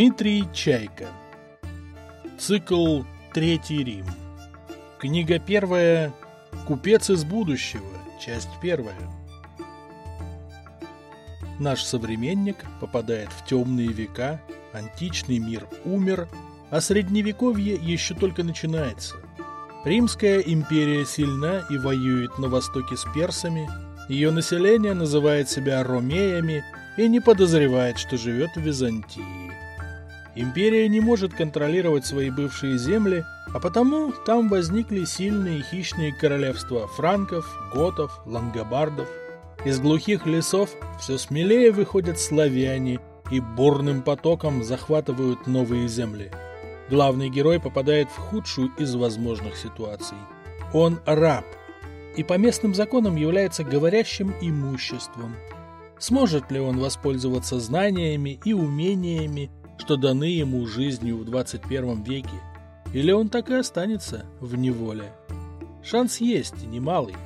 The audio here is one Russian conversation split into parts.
Дмитрий Чайка. Цикл «Третий Рим». Книга первая «Купец из будущего», часть первая. Наш современник попадает в темные века, античный мир умер, а средневековье еще только начинается. Римская империя сильна и воюет на востоке с персами, ее население называет себя ромеями и не подозревает, что живет в Византии. Империя не может контролировать свои бывшие земли, а потому там возникли сильные хищные королевства франков, готов, лангобардов. Из глухих лесов все смелее выходят славяне и бурным потоком захватывают новые земли. Главный герой попадает в худшую из возможных ситуаций. Он раб и по местным законам является говорящим имуществом. Сможет ли он воспользоваться знаниями и умениями, что даны ему жизнью в 21 веке, или он так и останется в неволе? Шанс есть, немалый.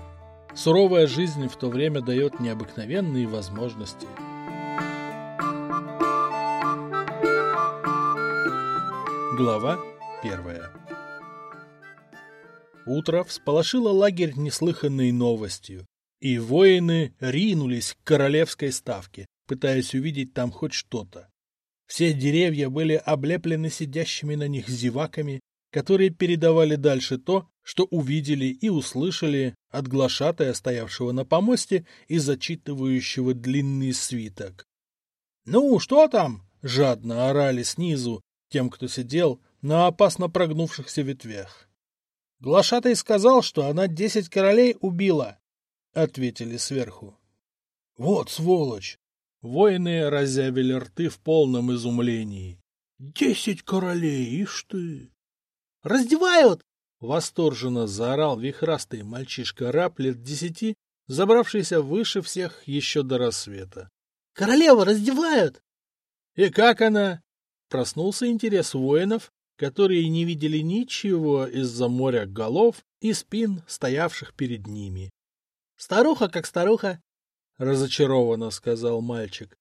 Суровая жизнь в то время дает необыкновенные возможности. Глава первая Утро всполошило лагерь неслыханной новостью. И воины ринулись к королевской ставке, пытаясь увидеть там хоть что-то. Все деревья были облеплены сидящими на них зеваками, которые передавали дальше то, что увидели и услышали от глашатая, стоявшего на помосте и зачитывающего длинный свиток. «Ну, что там?» — жадно орали снизу тем, кто сидел на опасно прогнувшихся ветвях. Глашатай сказал, что она десять королей убила, — ответили сверху. — Вот сволочь! Воины разявили рты в полном изумлении. — Десять королей, ишь ты! — Раздевают! — восторженно заорал вихрастый мальчишка-раб лет десяти, забравшийся выше всех еще до рассвета. — Королева раздевают! — И как она? Проснулся интерес воинов, которые не видели ничего из-за моря голов и спин, стоявших перед ними. Старуха как старуха, — разочарованно сказал мальчик.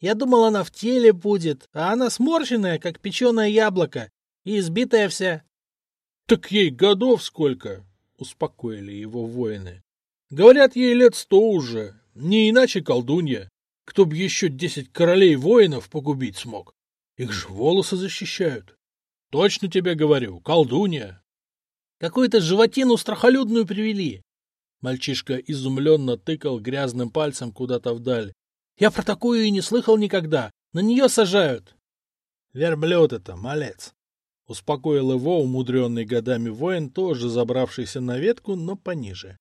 Я думал, она в теле будет, а она сморщенная, как печеное яблоко, и избитая вся. — Так ей годов сколько? — успокоили его воины. — Говорят, ей лет сто уже, не иначе колдунья. Кто б еще десять королей воинов погубить смог? Их же волосы защищают. Точно тебе говорю, колдунья. Какую-то животину страхолюдную привели. Мальчишка изумленно тыкал грязным пальцем куда-то вдаль. Я про такую и не слыхал никогда. На нее сажают. Верблюд это, малец. Успокоил его умудренный годами воин, тоже забравшийся на ветку, но пониже.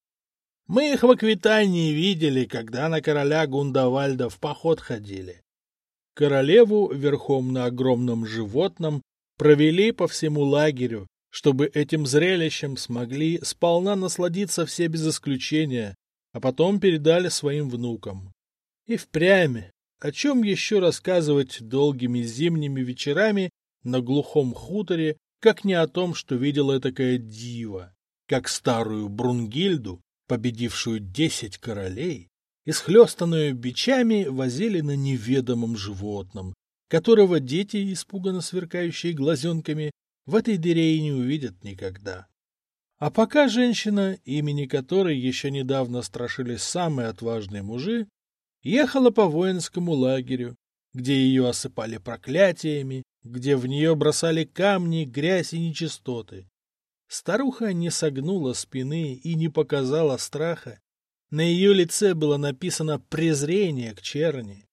Мы их в Аквитании видели, когда на короля Гундавальда в поход ходили. Королеву верхом на огромном животном провели по всему лагерю, чтобы этим зрелищем смогли сполна насладиться все без исключения, а потом передали своим внукам. И впрямь, о чем еще рассказывать долгими зимними вечерами на глухом хуторе, как не о том, что видела такая дива, как старую Брунгильду, победившую десять королей, исхлестанную бичами возили на неведомом животном, которого дети, испуганно сверкающие глазенками, в этой дыре и не увидят никогда. А пока женщина, имени которой еще недавно страшились самые отважные мужи, ехала по воинскому лагерю, где ее осыпали проклятиями, где в нее бросали камни, грязь и нечистоты. Старуха не согнула спины и не показала страха. На ее лице было написано презрение к черни.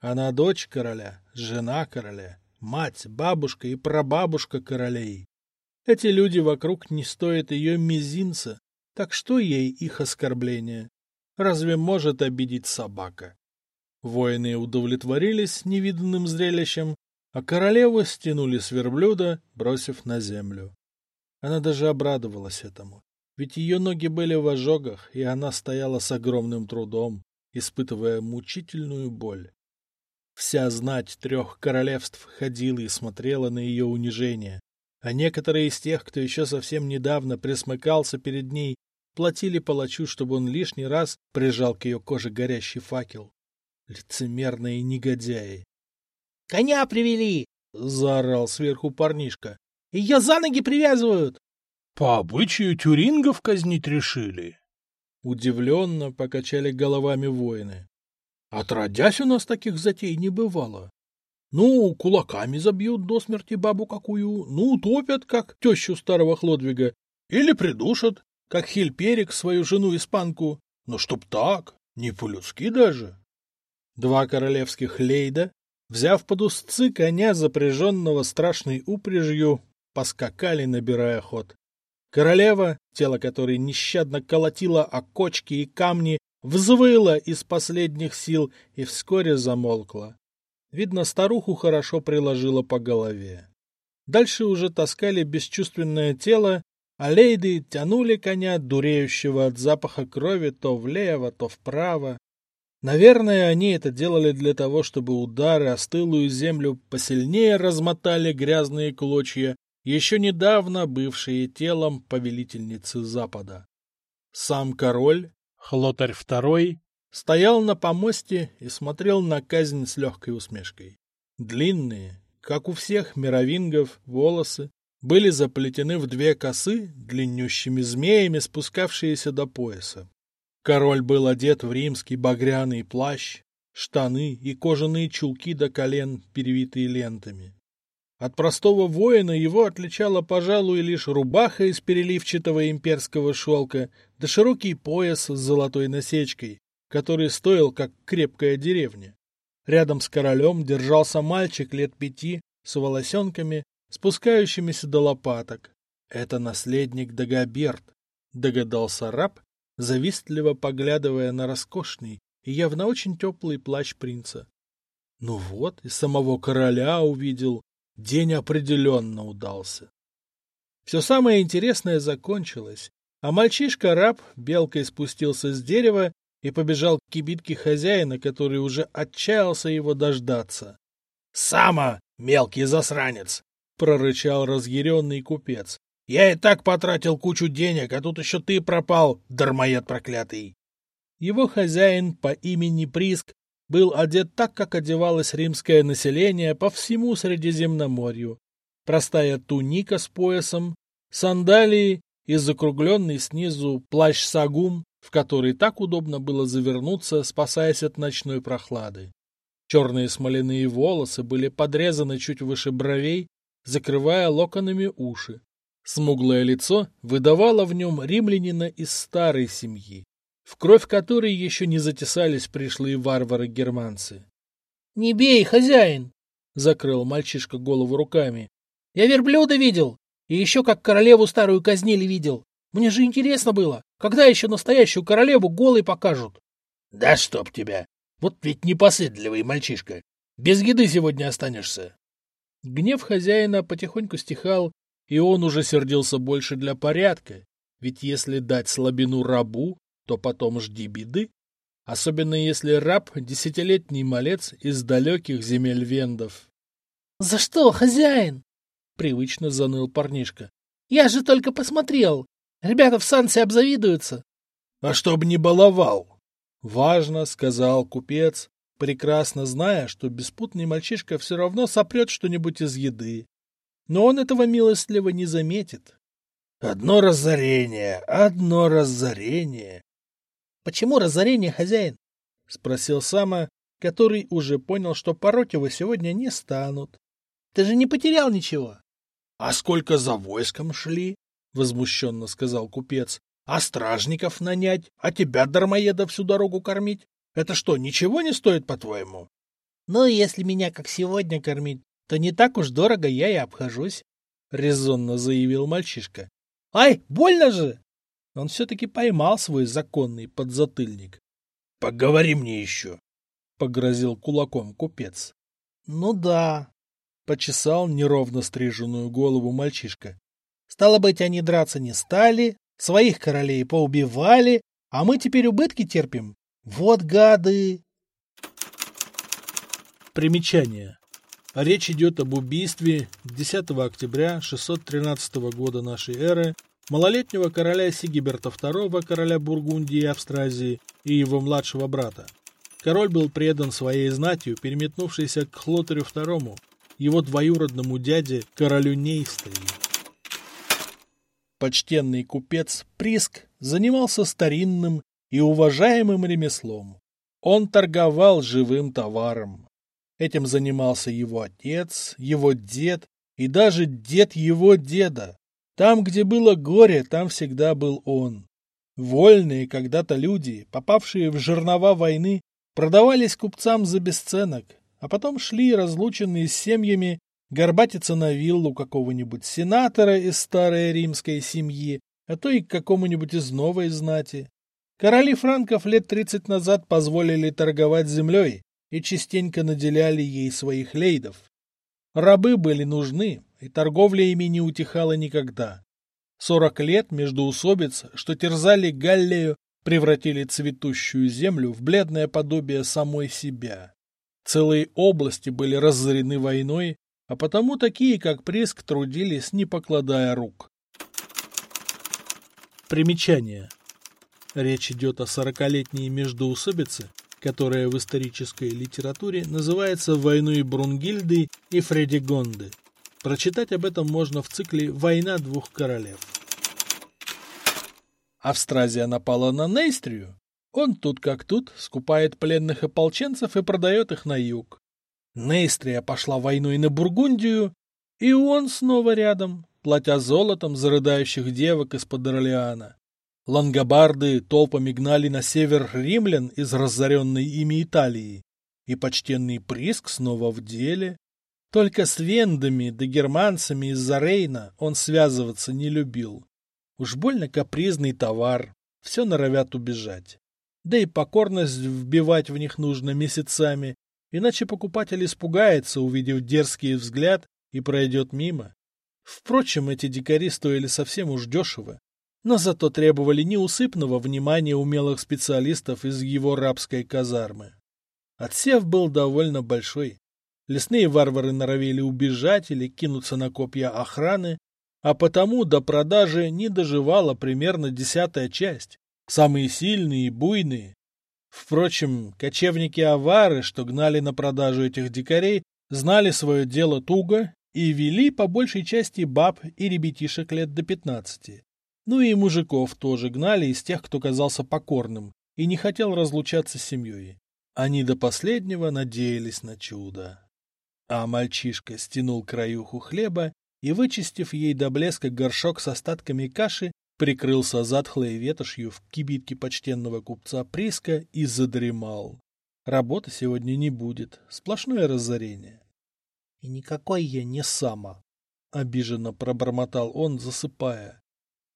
Она дочь короля, жена короля, мать, бабушка и прабабушка королей. Эти люди вокруг не стоят ее мизинца, так что ей их оскорбление? Разве может обидеть собака? Воины удовлетворились невиданным зрелищем, а королеву стянули с верблюда, бросив на землю. Она даже обрадовалась этому, ведь ее ноги были в ожогах, и она стояла с огромным трудом, испытывая мучительную боль. Вся знать трех королевств ходила и смотрела на ее унижение, а некоторые из тех, кто еще совсем недавно присмыкался перед ней, платили палачу, чтобы он лишний раз прижал к ее коже горящий факел. Лицемерные негодяи. — Коня привели! — заорал сверху парнишка. — Ее за ноги привязывают! — По обычаю тюрингов казнить решили. Удивленно покачали головами воины. Отродясь у нас таких затей не бывало. Ну, кулаками забьют до смерти бабу какую, ну, утопят, как тещу старого Хлодвига, или придушат, как Хильперик свою жену-испанку. Но чтоб так, не по-людски даже. Два королевских лейда, взяв под узцы коня, запряженного страшной упряжью, поскакали, набирая ход. Королева, тело которой нещадно колотило о кочки и камни, взвыла из последних сил и вскоре замолкла. Видно, старуху хорошо приложила по голове. Дальше уже таскали бесчувственное тело, а лейды тянули коня, дуреющего от запаха крови, то влево, то вправо. Наверное, они это делали для того, чтобы удары о стылую землю посильнее размотали грязные клочья, еще недавно бывшие телом повелительницы Запада. Сам король, Хлотарь II, стоял на помосте и смотрел на казнь с легкой усмешкой. Длинные, как у всех мировингов, волосы были заплетены в две косы длиннющими змеями, спускавшиеся до пояса. Король был одет в римский багряный плащ, штаны и кожаные чулки до колен, перевитые лентами. От простого воина его отличала, пожалуй, лишь рубаха из переливчатого имперского шелка да широкий пояс с золотой насечкой, который стоил, как крепкая деревня. Рядом с королем держался мальчик лет пяти с волосенками, спускающимися до лопаток. Это наследник Дагоберт, догадался раб, завистливо поглядывая на роскошный и явно очень теплый плащ принца. Ну вот, и самого короля увидел, день определенно удался. Все самое интересное закончилось, а мальчишка-раб белкой спустился с дерева и побежал к кибитке хозяина, который уже отчаялся его дождаться. — Сама, мелкий засранец! — прорычал разъяренный купец. — Я и так потратил кучу денег, а тут еще ты пропал, дармоед проклятый! Его хозяин по имени Приск был одет так, как одевалось римское население по всему Средиземноморью. Простая туника с поясом, сандалии и закругленный снизу плащ-сагум, в который так удобно было завернуться, спасаясь от ночной прохлады. Черные смоляные волосы были подрезаны чуть выше бровей, закрывая локонами уши. Смуглое лицо выдавало в нем римлянина из старой семьи, в кровь которой еще не затесались пришлые варвары-германцы. — Не бей, хозяин! — закрыл мальчишка голову руками. — Я верблюда видел, и еще как королеву старую казнили видел. Мне же интересно было, когда еще настоящую королеву голой покажут? — Да чтоб тебя! Вот ведь непоседливый мальчишка! Без еды сегодня останешься! Гнев хозяина потихоньку стихал, и он уже сердился больше для порядка, ведь если дать слабину рабу, то потом жди беды. Особенно если раб — десятилетний малец из далеких земель вендов. — За что, хозяин? — привычно заныл парнишка. — Я же только посмотрел. Ребята в Сансе обзавидуются. — А чтоб не баловал! — важно сказал купец, прекрасно зная, что беспутный мальчишка все равно сопрет что-нибудь из еды. Но он этого милостливо не заметит. — Одно разорение, одно разорение. Почему разорение, хозяин? — спросил Сама, который уже понял, что пороть его сегодня не станут. — Ты же не потерял ничего. — А сколько за войском шли? — возмущенно сказал купец. — А стражников нанять, а тебя, дармоеда, всю дорогу кормить? Это что, ничего не стоит, по-твоему? — Ну, если меня как сегодня кормить, то не так уж дорого я и обхожусь, — резонно заявил мальчишка. — Ай, больно же! Он все-таки поймал свой законный подзатыльник. — Поговори мне еще, — погрозил кулаком купец. — Ну да, — почесал неровно стриженную голову мальчишка. — Стало быть, они драться не стали, своих королей поубивали, а мы теперь убытки терпим. Вот гады! Примечание. Речь идет об убийстве 10 октября 613 года нашей эры малолетнего короля Сигиберта II, короля Бургундии и Австразии, и его младшего брата. Король был предан своей знатью, переметнувшейся к Хлотарю II, его двоюродному дяде, королю Нейстрии. Почтенный купец Приск занимался старинным и уважаемым ремеслом. Он торговал живым товаром. Этим занимался его отец, его дед и даже дед его деда. Там, где было горе, там всегда был он. Вольные когда-то люди, попавшие в жернова войны, продавались купцам за бесценок, а потом шли, разлученные с семьями, горбатиться на виллу какого-нибудь сенатора из старой римской семьи, а то и к какому-нибудь из новой знати. Короли франков лет тридцать назад позволили торговать землей и частенько наделяли ей своих лейдов. Рабы были нужны, и торговля ими не утихала никогда. Сорок лет междоусобиц, что терзали Галлею, превратили цветущую землю в бледное подобие самой себя. Целые области были разорены войной, а потому такие, как Преск, трудились, не покладая рук. Примечание. Речь идет о сорокалетней междоусобице, которая в исторической литературе называется «Войной Брунгильды и Фредигонды». Прочитать об этом можно в цикле «Война двух королев». Австразия напала на Нейстрию. Он тут как тут скупает пленных ополченцев и продает их на юг. Нейстрия пошла войной на Бургундию, и он снова рядом, платя золотом за рыдающих девок из-под Орлеана. Лангобарды толпами гнали на север римлян из разоренной ими Италии, и почтенный Приск снова в деле. Только с вендами да германцами из-за Рейна он связываться не любил. Уж больно капризный товар, все норовят убежать. Да и покорность вбивать в них нужно месяцами, иначе покупатель испугается, увидев дерзкий взгляд, и пройдет мимо. Впрочем, эти дикари стоили совсем уж дешево но зато требовали неусыпного внимания умелых специалистов из его рабской казармы. Отсев был довольно большой. Лесные варвары норовили убежать или кинуться на копья охраны, а потому до продажи не доживала примерно десятая часть, самые сильные и буйные. Впрочем, кочевники-авары, что гнали на продажу этих дикарей, знали свое дело туго и вели по большей части баб и ребятишек лет до пятнадцати. Ну и мужиков тоже гнали из тех, кто казался покорным и не хотел разлучаться с семьей. Они до последнего надеялись на чудо. А мальчишка стянул краюху хлеба и, вычистив ей до блеска горшок с остатками каши, прикрылся затхлой ветошью в кибитке почтенного купца Приска и задремал. Работы сегодня не будет, сплошное разорение. — И никакой я не сама, — обиженно пробормотал он, засыпая.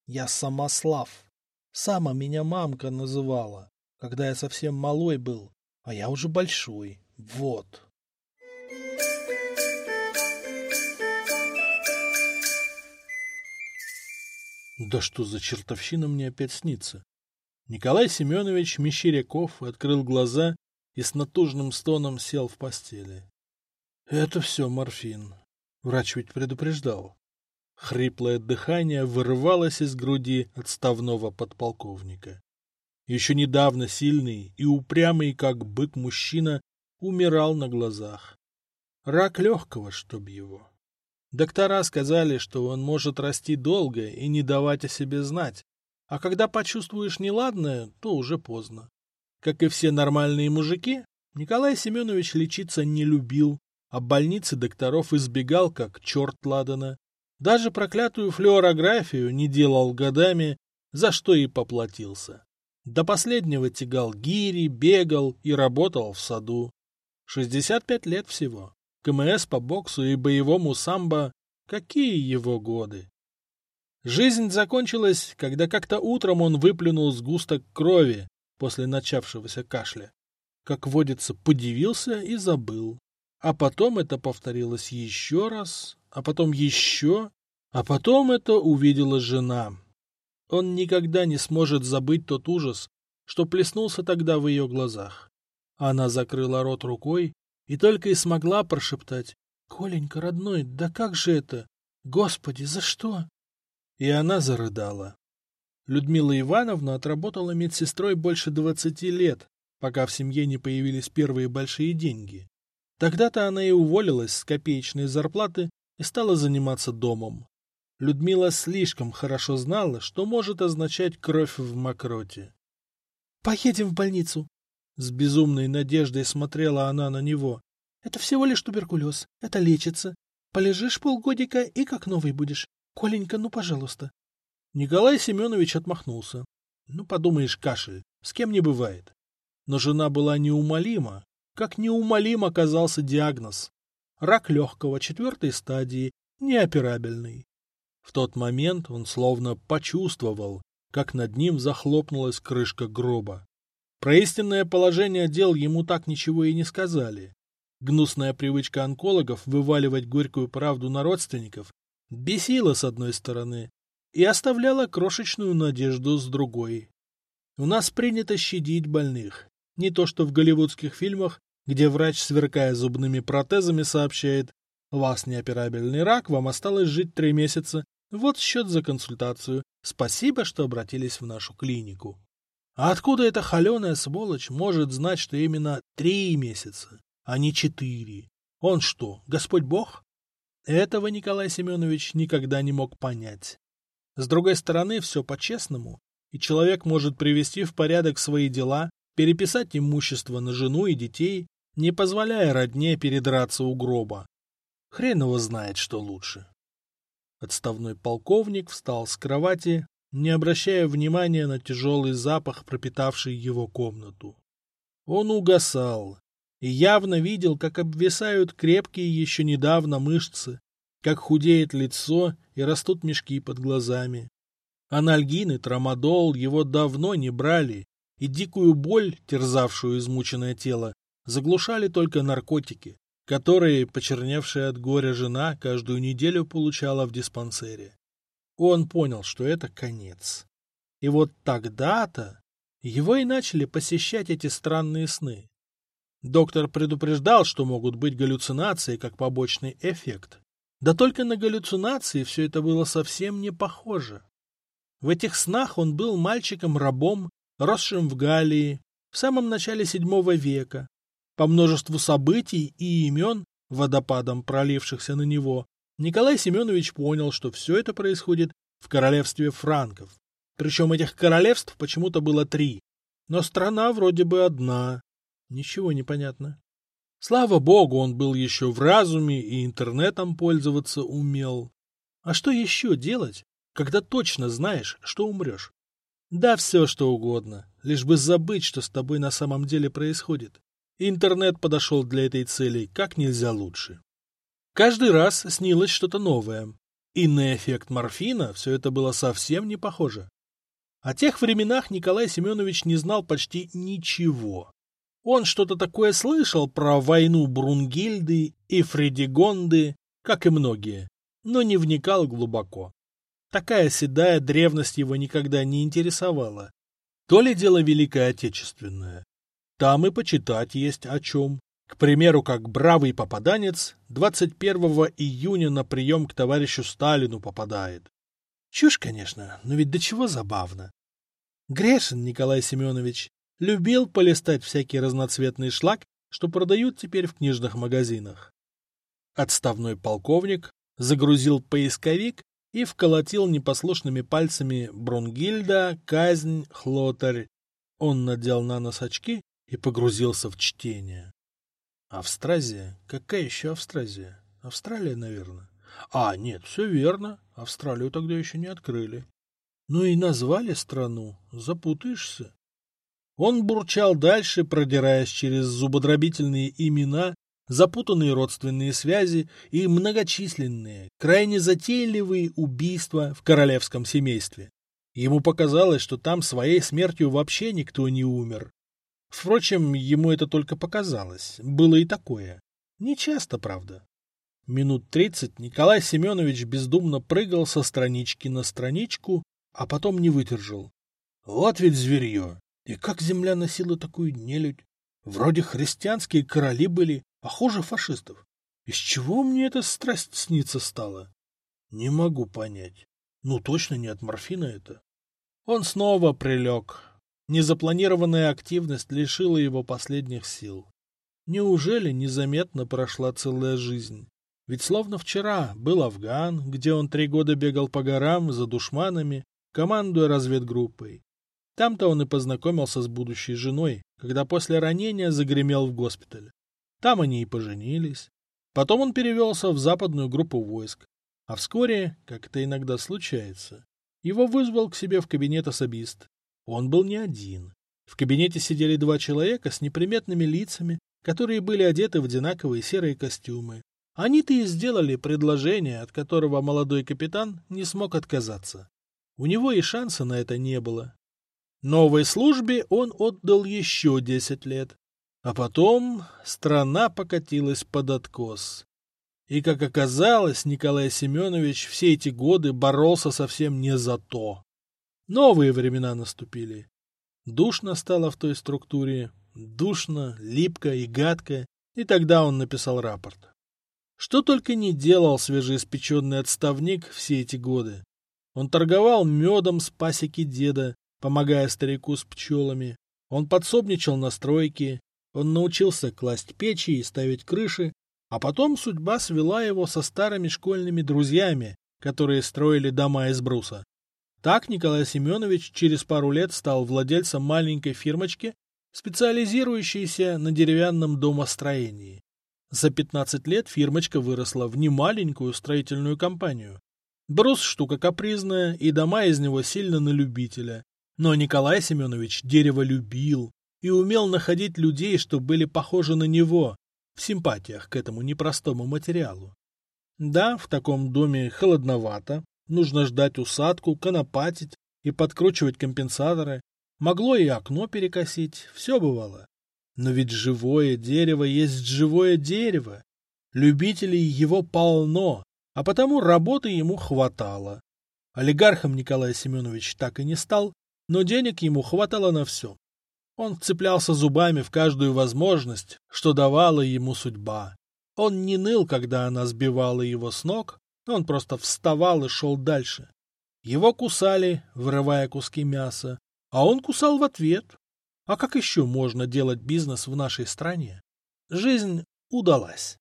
Я Самослав. Сама меня мамка называла, когда я совсем малой был, а я уже большой. Вот. Да что за чертовщина мне опять снится? Николай Семенович Мещеряков открыл глаза и с натужным стоном сел в постели. Это все морфин. Врач ведь предупреждал. Хриплое дыхание вырывалось из груди отставного подполковника. Еще недавно сильный и упрямый, как бык мужчина, умирал на глазах. Рак легкого, чтоб его. Доктора сказали, что он может расти долго и не давать о себе знать, а когда почувствуешь неладное, то уже поздно. Как и все нормальные мужики, Николай Семенович лечиться не любил, а больницы докторов избегал, как черт ладана. Даже проклятую флюорографию не делал годами, за что и поплатился. До последнего тягал гири, бегал и работал в саду. 65 лет всего. КМС по боксу и боевому самбо — какие его годы? Жизнь закончилась, когда как-то утром он выплюнул сгусток крови после начавшегося кашля. Как водится, подивился и забыл. А потом это повторилось еще раз, а потом еще, а потом это увидела жена. Он никогда не сможет забыть тот ужас, что плеснулся тогда в ее глазах. Она закрыла рот рукой и только и смогла прошептать «Коленька, родной, да как же это? Господи, за что?» И она зарыдала. Людмила Ивановна отработала медсестрой больше двадцати лет, пока в семье не появились первые большие деньги. Тогда-то она и уволилась с копеечной зарплаты и стала заниматься домом. Людмила слишком хорошо знала, что может означать кровь в мокроте. «Поедем в больницу!» С безумной надеждой смотрела она на него. «Это всего лишь туберкулез. Это лечится. Полежишь полгодика и как новый будешь. Коленька, ну, пожалуйста». Николай Семенович отмахнулся. Ну, подумаешь, кашель. С кем не бывает. Но жена была неумолима. Как неумолим оказался диагноз. Рак легкого четвертой стадии, неоперабельный. В тот момент он словно почувствовал, как над ним захлопнулась крышка гроба. Про истинное положение дел ему так ничего и не сказали. Гнусная привычка онкологов вываливать горькую правду на родственников бесила с одной стороны и оставляла крошечную надежду с другой. У нас принято щадить больных. Не то что в голливудских фильмах, где врач, сверкая зубными протезами, сообщает «У вас неоперабельный рак, вам осталось жить три месяца. Вот счет за консультацию. Спасибо, что обратились в нашу клинику». А откуда эта холеная сволочь может знать, что именно три месяца, а не четыре? Он что, Господь Бог? Этого Николай Семенович никогда не мог понять. С другой стороны, все по-честному, и человек может привести в порядок свои дела, переписать имущество на жену и детей, не позволяя родне передраться у гроба. Хрен его знает, что лучше. Отставной полковник встал с кровати, не обращая внимания на тяжелый запах, пропитавший его комнату. Он угасал и явно видел, как обвисают крепкие еще недавно мышцы, как худеет лицо и растут мешки под глазами. Анальгин и трамадол его давно не брали, и дикую боль, терзавшую измученное тело, заглушали только наркотики, которые, почерневшая от горя жена, каждую неделю получала в диспансере. Он понял, что это конец. И вот тогда-то его и начали посещать эти странные сны. Доктор предупреждал, что могут быть галлюцинации как побочный эффект. Да только на галлюцинации все это было совсем не похоже. В этих снах он был мальчиком-рабом, росшим в Галлии, в самом начале седьмого века. По множеству событий и имен, водопадом пролившихся на него, Николай Семенович понял, что все это происходит в королевстве франков. Причем этих королевств почему-то было три. Но страна вроде бы одна. Ничего не понятно. Слава богу, он был еще в разуме и интернетом пользоваться умел. А что еще делать, когда точно знаешь, что умрешь? Да все, что угодно, лишь бы забыть, что с тобой на самом деле происходит. Интернет подошел для этой цели как нельзя лучше. Каждый раз снилось что-то новое. И на эффект морфина все это было совсем не похоже. О тех временах Николай Семенович не знал почти ничего. Он что-то такое слышал про войну Брунгильды и Фредигонды, как и многие, но не вникал глубоко. Такая седая древность его никогда не интересовала. То ли дело Великое Отечественное. Там и почитать есть о чем. К примеру, как бравый попаданец 21 июня на прием к товарищу Сталину попадает. Чушь, конечно, но ведь до чего забавно. Грешин Николай Семенович любил полистать всякий разноцветный шлак, что продают теперь в книжных магазинах. Отставной полковник загрузил поисковик и вколотил непослушными пальцами Брунгильда, казнь, хлотарь. Он надел на нос очки и погрузился в чтение. Австразия? Какая еще Австразия? Австралия, наверное. А, нет, все верно. Австралию тогда еще не открыли. Ну и назвали страну. Запутаешься. Он бурчал дальше, продираясь через зубодробительные имена, запутанные родственные связи и многочисленные, крайне затейливые убийства в королевском семействе. Ему показалось, что там своей смертью вообще никто не умер. Впрочем, ему это только показалось. Было и такое. Не часто, правда. Минут тридцать Николай Семенович бездумно прыгал со странички на страничку, а потом не выдержал. Вот ведь зверье! И как земля носила такую нелюдь? Вроде христианские короли были, а хуже фашистов. Из чего мне эта страсть снится стала? Не могу понять. Ну, точно не от морфина это. Он снова прилег, Незапланированная активность лишила его последних сил. Неужели незаметно прошла целая жизнь? Ведь словно вчера был Афган, где он три года бегал по горам за душманами, командуя разведгруппой. Там-то он и познакомился с будущей женой, когда после ранения загремел в госпиталь. Там они и поженились. Потом он перевелся в западную группу войск. А вскоре, как это иногда случается, его вызвал к себе в кабинет особист. Он был не один. В кабинете сидели два человека с неприметными лицами, которые были одеты в одинаковые серые костюмы. Они-то и сделали предложение, от которого молодой капитан не смог отказаться. У него и шанса на это не было. Новой службе он отдал еще десять лет. А потом страна покатилась под откос. И, как оказалось, Николай Семенович все эти годы боролся совсем не за то. Новые времена наступили. Душно стало в той структуре, душно, липко и гадко, и тогда он написал рапорт. Что только не делал свежеиспеченный отставник все эти годы. Он торговал медом с пасеки деда, помогая старику с пчелами. Он подсобничал на стройке. Он научился класть печи и ставить крыши. А потом судьба свела его со старыми школьными друзьями, которые строили дома из бруса. Так Николай Семенович через пару лет стал владельцем маленькой фирмочки, специализирующейся на деревянном домостроении. За 15 лет фирмочка выросла в немаленькую строительную компанию. Брус штука капризная, и дома из него сильно на любителя. Но Николай Семенович дерево любил и умел находить людей, что были похожи на него, в симпатиях к этому непростому материалу. Да, в таком доме холодновато, нужно ждать усадку, конопатить и подкручивать компенсаторы. Могло и окно перекосить, все бывало. Но ведь живое дерево есть живое дерево. Любителей его полно, а потому работы ему хватало. Олигархом Николай Семенович так и не стал, но денег ему хватало на все. Он цеплялся зубами в каждую возможность, что давала ему судьба. Он не ныл, когда она сбивала его с ног, он просто вставал и шел дальше. Его кусали, вырывая куски мяса, а он кусал в ответ, а как еще можно делать бизнес в нашей стране? Жизнь удалась.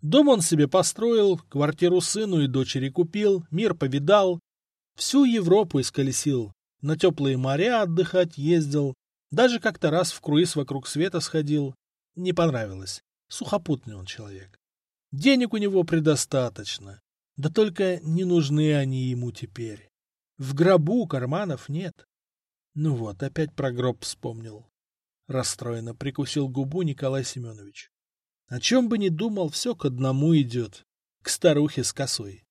Дом он себе построил, квартиру сыну и дочери купил, мир повидал, всю Европу исколесил, на теплые моря отдыхать ездил, даже как-то раз в круиз вокруг света сходил. Не понравилось. Сухопутный он человек. Денег у него предостаточно. Да только не нужны они ему теперь. В гробу карманов нет. Ну вот, опять про гроб вспомнил. Расстроенно прикусил губу Николай Семенович. О чем бы ни думал, все к одному идет. К старухе с косой.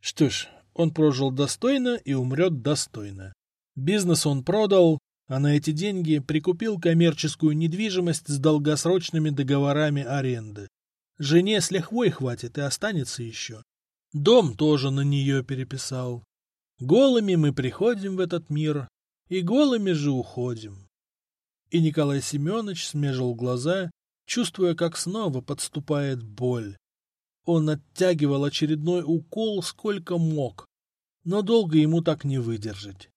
Что ж, он прожил достойно и умрет достойно. Бизнес он продал, а на эти деньги прикупил коммерческую недвижимость с долгосрочными договорами аренды. Жене с лихвой хватит и останется еще. Дом тоже на нее переписал. Голыми мы приходим в этот мир, и голыми же уходим. И Николай Семенович смежил глаза, чувствуя, как снова подступает боль. Он оттягивал очередной укол сколько мог, но долго ему так не выдержать.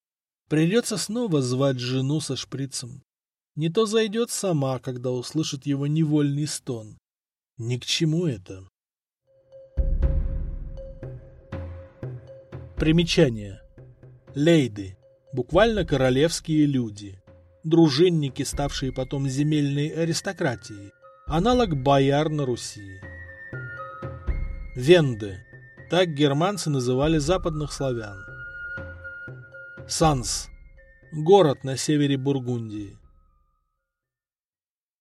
Придется снова звать жену со шприцем. Не то зайдет сама, когда услышит его невольный стон. Ни к чему это. Примечание. Лейды буквально королевские люди, дружинники, ставшие потом земельной аристократией, аналог бояр на Руси. Венды – так германцы называли западных славян. Санс – город на севере Бургундии.